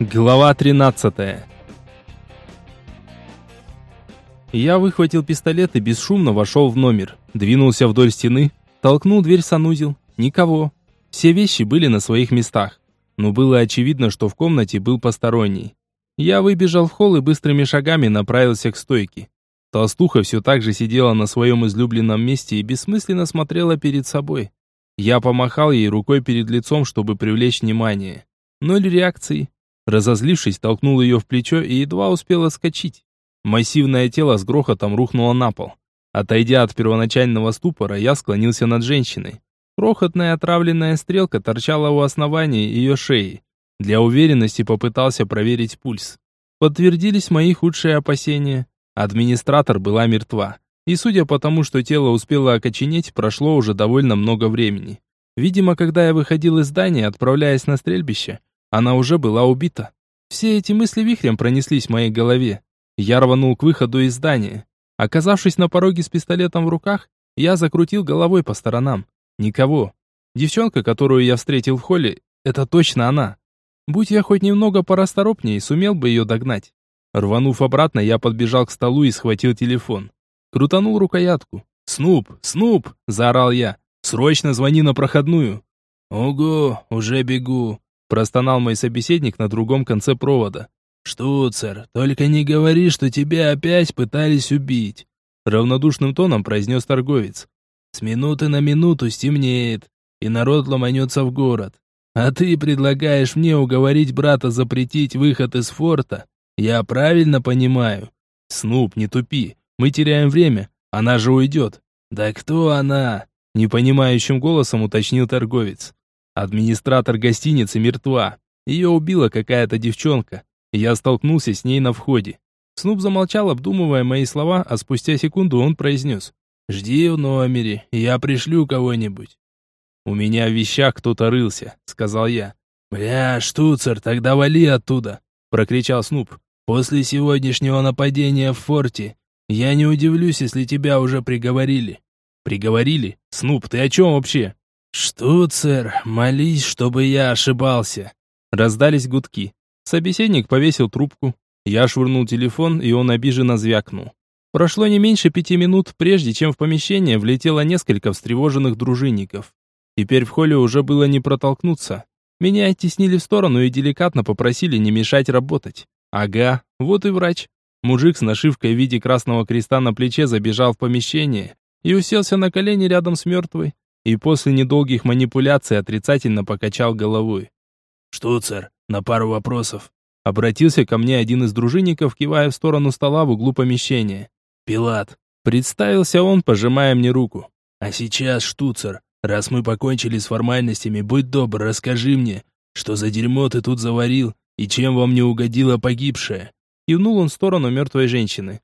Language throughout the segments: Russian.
Глава 13 Я выхватил пистолет и бесшумно вошел в номер. Двинулся вдоль стены, толкнул дверь санузел. Никого. Все вещи были на своих местах. Но было очевидно, что в комнате был посторонний. Я выбежал в холл и быстрыми шагами направился к стойке. Толстуха все так же сидела на своем излюбленном месте и бессмысленно смотрела перед собой. Я помахал ей рукой перед лицом, чтобы привлечь внимание. Ноль реакции. Разозлившись, толкнул ее в плечо и едва успел отскочить. Массивное тело с грохотом рухнуло на пол. Отойдя от первоначального ступора, я склонился над женщиной. Крохотная отравленная стрелка торчала у основания ее шеи. Для уверенности попытался проверить пульс. Подтвердились мои худшие опасения. Администратор была мертва. И судя по тому, что тело успело окоченеть, прошло уже довольно много времени. Видимо, когда я выходил из здания, отправляясь на стрельбище, она уже была убита. Все эти мысли вихрем пронеслись в моей голове. Я рванул к выходу из здания. Оказавшись на пороге с пистолетом в руках, я закрутил головой по сторонам. Никого. Девчонка, которую я встретил в холле, это точно она. Будь я хоть немного порасторопнее, сумел бы ее догнать. Рванув обратно, я подбежал к столу и схватил телефон. Крутанул рукоятку. «Снуп! Снуп!» – заорал я. «Срочно звони на проходную!» «Ого, уже бегу!» Простонал мой собеседник на другом конце провода. «Штуцер, только не говори, что тебя опять пытались убить!» Равнодушным тоном произнес торговец. «С минуты на минуту стемнеет, и народ ломанется в город. А ты предлагаешь мне уговорить брата запретить выход из форта? Я правильно понимаю?» «Снуп, не тупи, мы теряем время, она же уйдет». «Да кто она?» Непонимающим голосом уточнил торговец. Администратор гостиницы мертва. Ее убила какая-то девчонка. Я столкнулся с ней на входе. Снуп замолчал, обдумывая мои слова, а спустя секунду он произнес. «Жди в номере, я пришлю кого-нибудь». «У меня в вещах кто-то рылся», — сказал я. «Бля, штуцер, тогда вали оттуда», — прокричал Снуп. «После сегодняшнего нападения в форте я не удивлюсь, если тебя уже приговорили». «Приговорили? Снуп, ты о чем вообще?» «Штуцер, молись, чтобы я ошибался!» Раздались гудки. Собеседник повесил трубку. Я швырнул телефон, и он обиженно звякнул. Прошло не меньше пяти минут, прежде чем в помещение влетело несколько встревоженных дружинников. Теперь в холле уже было не протолкнуться. Меня оттеснили в сторону и деликатно попросили не мешать работать. Ага, вот и врач. Мужик с нашивкой в виде красного креста на плече забежал в помещение и уселся на колени рядом с мертвой и после недолгих манипуляций отрицательно покачал головой. «Штуцер, на пару вопросов». Обратился ко мне один из дружинников, кивая в сторону стола в углу помещения. «Пилат». Представился он, пожимая мне руку. «А сейчас, Штуцер, раз мы покончили с формальностями, будь добр, расскажи мне, что за дерьмо ты тут заварил и чем вам не угодила погибшая?» Кивнул он в сторону мертвой женщины.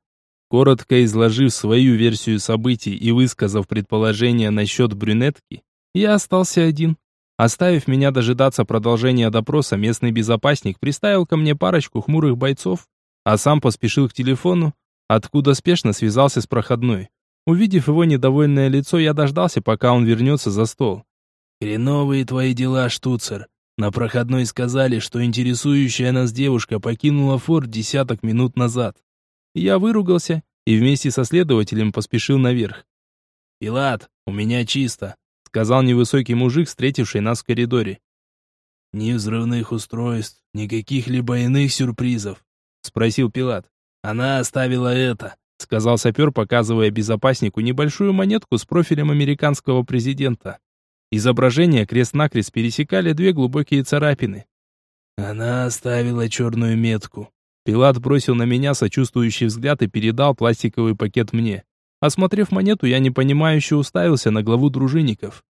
Коротко изложив свою версию событий и высказав предположение насчет брюнетки, я остался один. Оставив меня дожидаться продолжения допроса, местный безопасник приставил ко мне парочку хмурых бойцов, а сам поспешил к телефону, откуда спешно связался с проходной. Увидев его недовольное лицо, я дождался, пока он вернется за стол. «Хреновые твои дела, штуцер. На проходной сказали, что интересующая нас девушка покинула форт десяток минут назад. Я выругался и вместе со следователем поспешил наверх. «Пилат, у меня чисто», — сказал невысокий мужик, встретивший нас в коридоре. «Ни взрывных устройств, ни каких-либо иных сюрпризов», — спросил Пилат. «Она оставила это», — сказал сапер, показывая безопаснику небольшую монетку с профилем американского президента. Изображение крест-накрест пересекали две глубокие царапины. «Она оставила черную метку», Пилат бросил на меня сочувствующий взгляд и передал пластиковый пакет мне. Осмотрев монету, я непонимающе уставился на главу дружинников.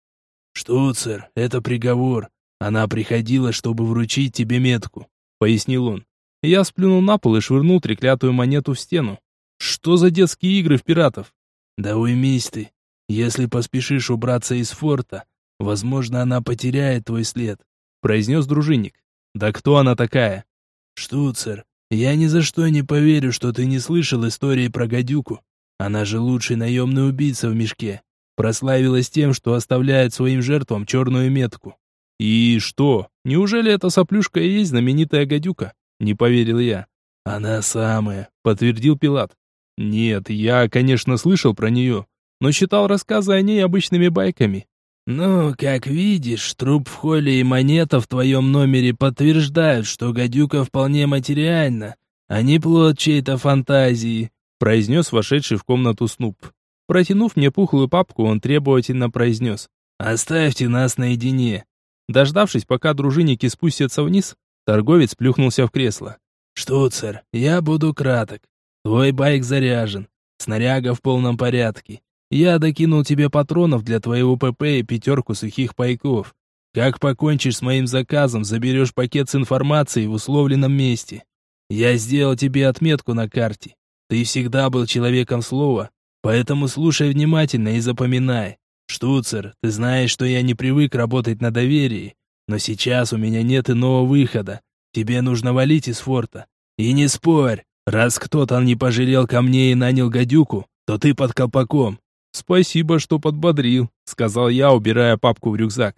«Штуцер, это приговор. Она приходила, чтобы вручить тебе метку», — пояснил он. Я сплюнул на пол и швырнул треклятую монету в стену. «Что за детские игры в пиратов?» «Да уймись ты. Если поспешишь убраться из форта, возможно, она потеряет твой след», — произнес дружинник. «Да кто она такая?» «Штуцер, я ни за что не поверю, что ты не слышал истории про гадюку. Она же лучший наемный убийца в мешке. Прославилась тем, что оставляет своим жертвам черную метку. И что? Неужели эта соплюшка и есть знаменитая гадюка? Не поверил я. Она самая, подтвердил Пилат. Нет, я, конечно, слышал про нее, но считал рассказы о ней обычными байками. «Ну, как видишь, труп в холле и монета в твоем номере подтверждают, что гадюка вполне материальна, а не плод чьей-то фантазии», произнес вошедший в комнату Снуп. Протянув мне пухлую папку, он требовательно произнес. «Оставьте нас наедине». Дождавшись, пока дружинники спустятся вниз, торговец плюхнулся в кресло. «Штуцер, я буду краток. Твой байк заряжен, снаряга в полном порядке. Я докинул тебе патронов для твоего ПП и пятерку сухих пайков. Как покончишь с моим заказом, заберешь пакет с информацией в условленном месте. Я сделал тебе отметку на карте. Ты всегда был человеком слова, поэтому слушай внимательно и запоминай. Штуцер, ты знаешь, что я не привык работать на доверии, но сейчас у меня нет иного выхода. Тебе нужно валить из форта. И не спорь, раз кто-то не пожалел ко мне и нанял гадюку, то ты под колпаком. «Спасибо, что подбодрил», — сказал я, убирая папку в рюкзак.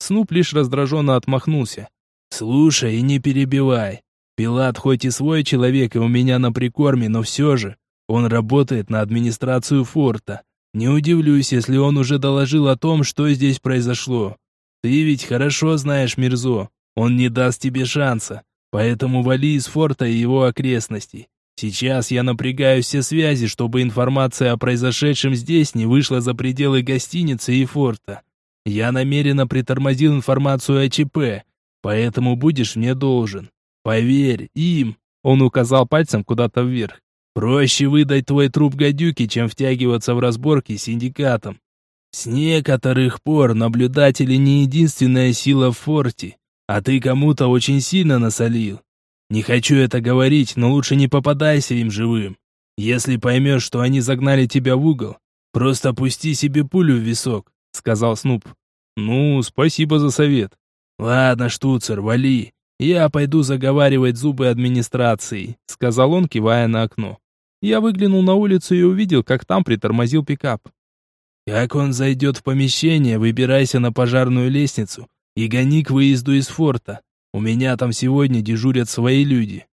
Снуп лишь раздраженно отмахнулся. «Слушай и не перебивай. Пилат хоть и свой человек и у меня на прикорме, но все же, он работает на администрацию форта. Не удивлюсь, если он уже доложил о том, что здесь произошло. Ты ведь хорошо знаешь Мирзо, он не даст тебе шанса, поэтому вали из форта и его окрестностей. Сейчас я напрягаю все связи, чтобы информация о произошедшем здесь не вышла за пределы гостиницы и форта. Я намеренно притормозил информацию о ЧП, поэтому будешь мне должен. Поверь, им, он указал пальцем куда-то вверх, проще выдать твой труп гадюки, чем втягиваться в разборки с синдикатом. С некоторых пор наблюдатели не единственная сила в форте, а ты кому-то очень сильно насолил. Не хочу это говорить, но лучше не попадайся им живым. Если поймешь, что они загнали тебя в угол, просто пусти себе пулю в висок», — сказал Снуп. «Ну, спасибо за совет». «Ладно, штуцер, вали. Я пойду заговаривать зубы администрации», — сказал он, кивая на окно. Я выглянул на улицу и увидел, как там притормозил пикап. «Как он зайдет в помещение, выбирайся на пожарную лестницу и гони к выезду из форта. У меня там сегодня дежурят свои люди.